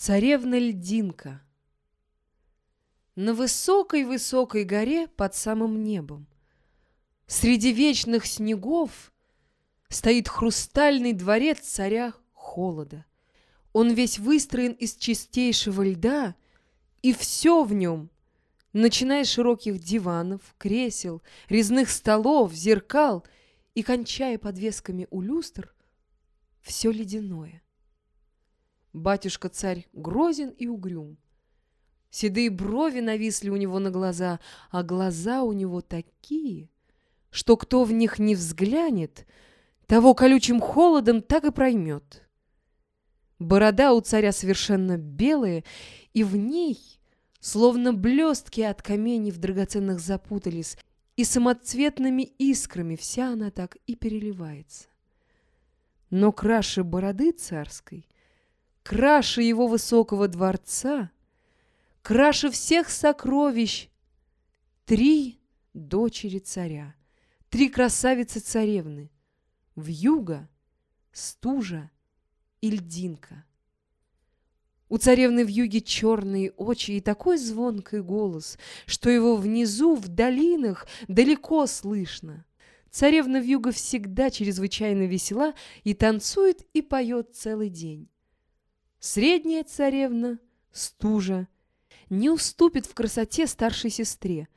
Царевна Льдинка На высокой-высокой горе под самым небом Среди вечных снегов Стоит хрустальный дворец царя Холода. Он весь выстроен из чистейшего льда, И все в нем, начиная с широких диванов, кресел, резных столов, зеркал И кончая подвесками у люстр, все ледяное. Батюшка-царь грозен и угрюм. Седые брови нависли у него на глаза, а глаза у него такие, что кто в них не взглянет, того колючим холодом так и проймет. Борода у царя совершенно белая, и в ней, словно блестки от каменьев драгоценных запутались, и самоцветными искрами вся она так и переливается. Но краше бороды царской — краше его высокого дворца, краше всех сокровищ, три дочери царя, три красавицы-царевны, вьюга, стужа и льдинка. У царевны в юге черные очи и такой звонкий голос, что его внизу, в долинах, далеко слышно. Царевна в юга всегда чрезвычайно весела и танцует и поет целый день. Средняя царевна, стужа, не уступит в красоте старшей сестре.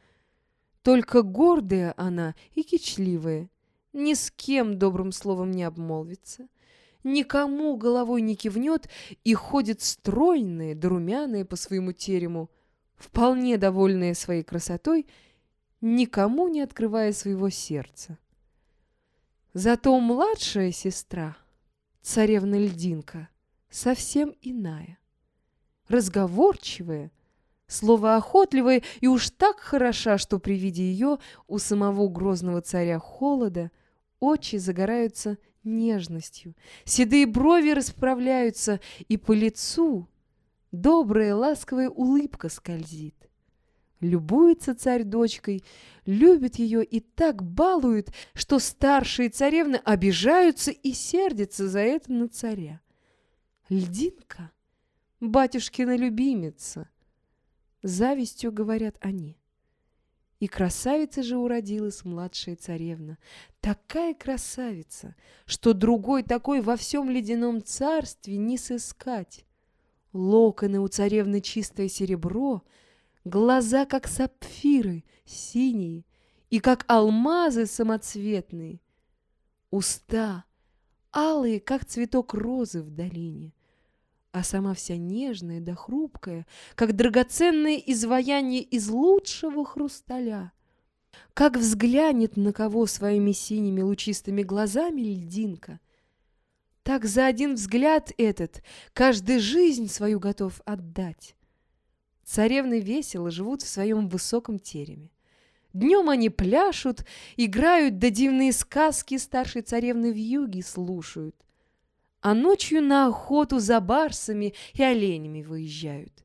Только гордая она и кичливая, ни с кем добрым словом не обмолвится, никому головой не кивнет и ходит стройная, да по своему терему, вполне довольная своей красотой, никому не открывая своего сердца. Зато младшая сестра, царевна Льдинка, совсем иная. Разговорчивая, словоохотливая и уж так хороша, что при виде ее у самого грозного царя холода очи загораются нежностью, седые брови расправляются, и по лицу добрая ласковая улыбка скользит. Любуется царь дочкой, любит ее и так балует, что старшие царевны обижаются и сердятся за это на царя. Льдинка — батюшкина любимица. Завистью говорят они. И красавица же уродилась младшая царевна. Такая красавица, что другой такой во всем ледяном царстве не сыскать. Локоны у царевны чистое серебро, глаза, как сапфиры, синие, и как алмазы самоцветные. Уста, алые, как цветок розы в долине а сама вся нежная да хрупкая, как драгоценное изваяние из лучшего хрусталя. Как взглянет на кого своими синими лучистыми глазами льдинка, так за один взгляд этот каждый жизнь свою готов отдать. Царевны весело живут в своем высоком тереме. Днем они пляшут, играют, да дивные сказки старшей царевны в юге слушают — а ночью на охоту за барсами и оленями выезжают.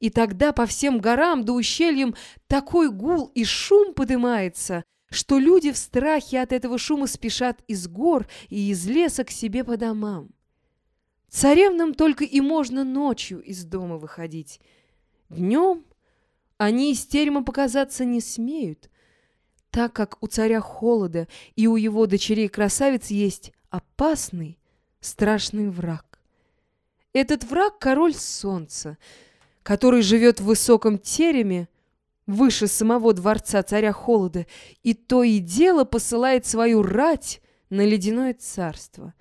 И тогда по всем горам да ущельям такой гул и шум поднимается, что люди в страхе от этого шума спешат из гор и из леса к себе по домам. Царевнам только и можно ночью из дома выходить. Днем они из терема показаться не смеют, так как у царя холода и у его дочерей красавиц есть опасный, страшный враг. Этот враг — король солнца, который живет в высоком тереме, выше самого дворца царя холода, и то и дело посылает свою рать на ледяное царство.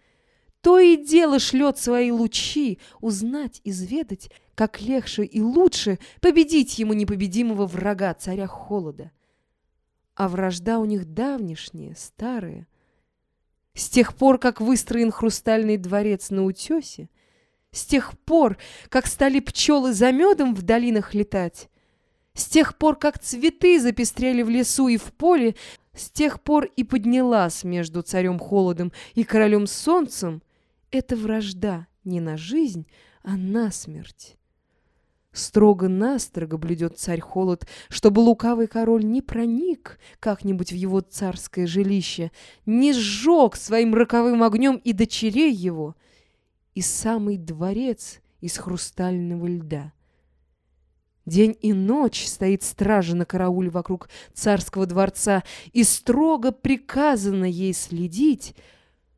То и дело шлет свои лучи узнать, изведать, как легче и лучше победить ему непобедимого врага, царя холода. А вражда у них давнишняя, старая — с тех пор, как выстроен хрустальный дворец на утесе, с тех пор, как стали пчелы за медом в долинах летать, с тех пор, как цветы запестрели в лесу и в поле, с тех пор и поднялась между царем холодом и королем солнцем эта вражда не на жизнь, а на смерть. Строго-настрого блюдет царь холод, чтобы лукавый король не проник как-нибудь в его царское жилище, не сжег своим роковым огнем и дочерей его. И самый дворец из хрустального льда. День и ночь стоит стража на карауле вокруг царского дворца, и строго приказано ей следить,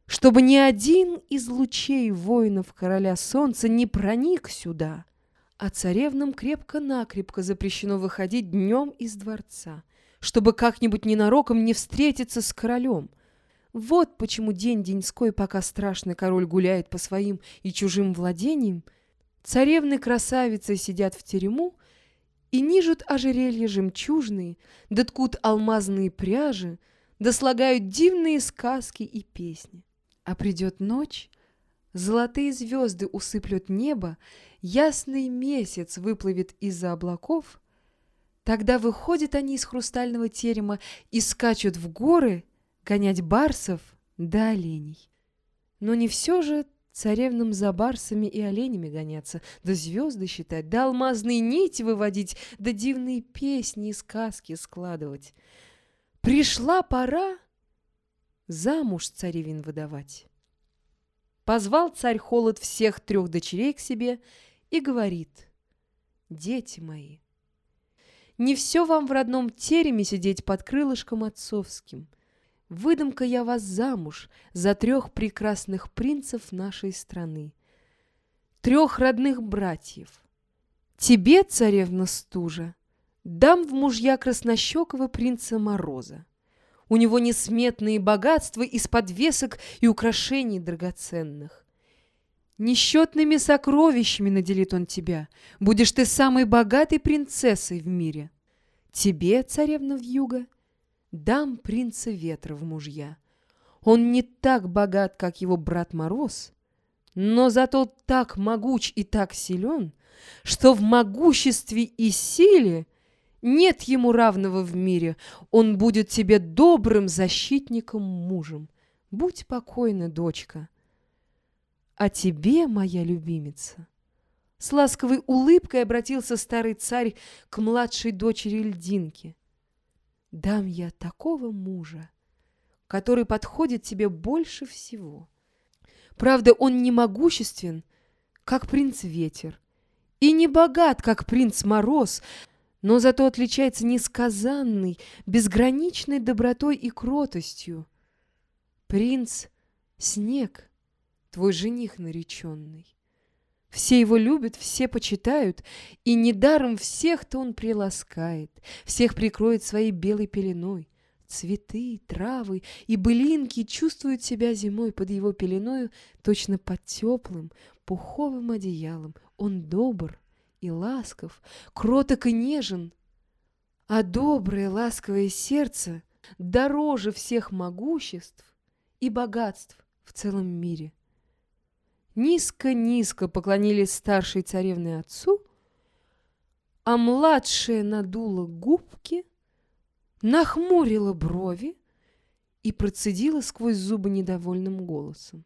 чтобы ни один из лучей воинов короля солнца не проник сюда, а царевнам крепко-накрепко запрещено выходить днем из дворца, чтобы как-нибудь ненароком не встретиться с королем. Вот почему день деньской, пока страшный король гуляет по своим и чужим владениям, царевны-красавицы сидят в терему и нижут ожерелья жемчужные, да ткут алмазные пряжи, да слагают дивные сказки и песни. А придет ночь, золотые звезды усыплют небо, ясный месяц выплывет из-за облаков, тогда выходят они из хрустального терема и скачут в горы гонять барсов да оленей. Но не все же царевнам за барсами и оленями гоняться, да звезды считать, да алмазные нити выводить, да дивные песни и сказки складывать. Пришла пора замуж царевин выдавать. Позвал царь Холод всех трех дочерей к себе и говорит, «Дети мои, не все вам в родном тереме сидеть под крылышком отцовским. Выдам-ка я вас замуж за трех прекрасных принцев нашей страны, трех родных братьев. Тебе, царевна Стужа, дам в мужья краснощекого принца Мороза. У него несметные богатства из подвесок и украшений драгоценных. Несчетными сокровищами наделит он тебя. Будешь ты самой богатой принцессой в мире. Тебе, царевна вьюга, дам принца ветра в мужья. Он не так богат, как его брат Мороз, но зато так могуч и так силен, что в могуществе и силе нет ему равного в мире. Он будет тебе добрым защитником мужем. Будь покойна, дочка. А тебе, моя любимица, с ласковой улыбкой обратился старый царь к младшей дочери Льдинке — дам я такого мужа, который подходит тебе больше всего. Правда, он не могуществен, как принц Ветер, и не богат, как принц Мороз, но зато отличается несказанной, безграничной добротой и кротостью. Принц Снег, твой жених нареченный. Все его любят, все почитают, и недаром всех-то он приласкает, всех прикроет своей белой пеленой. Цветы, травы и былинки чувствуют себя зимой под его пеленою точно под теплым пуховым одеялом. Он добр и ласков, кроток и нежен, а доброе ласковое сердце дороже всех могуществ и богатств в целом мире. Низко-низко поклонились старшей царевны отцу, а младшая надула губки, нахмурила брови и процедила сквозь зубы недовольным голосом.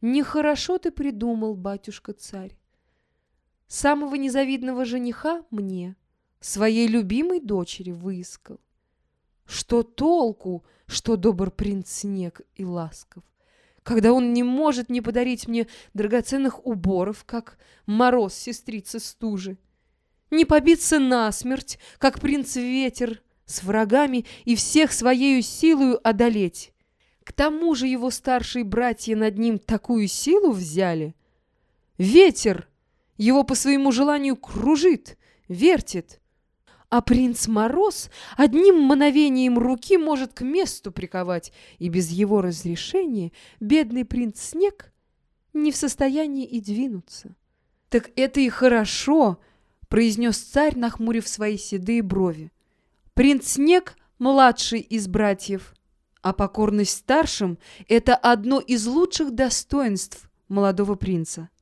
«Нехорошо ты придумал, батюшка-царь. Самого незавидного жениха мне, своей любимой дочери, выискал. Что толку, что добр принц Снег и ласков? когда он не может не подарить мне драгоценных уборов, как мороз сестрица стужи, не побиться насмерть, как принц Ветер, с врагами и всех своею силою одолеть. К тому же его старшие братья над ним такую силу взяли. Ветер его по своему желанию кружит, вертит, а принц Мороз одним мановением руки может к месту приковать, и без его разрешения бедный принц Снег не в состоянии и двинуться. «Так это и хорошо!» — произнес царь, нахмурив свои седые брови. «Принц Снег — младший из братьев, а покорность старшим — это одно из лучших достоинств молодого принца.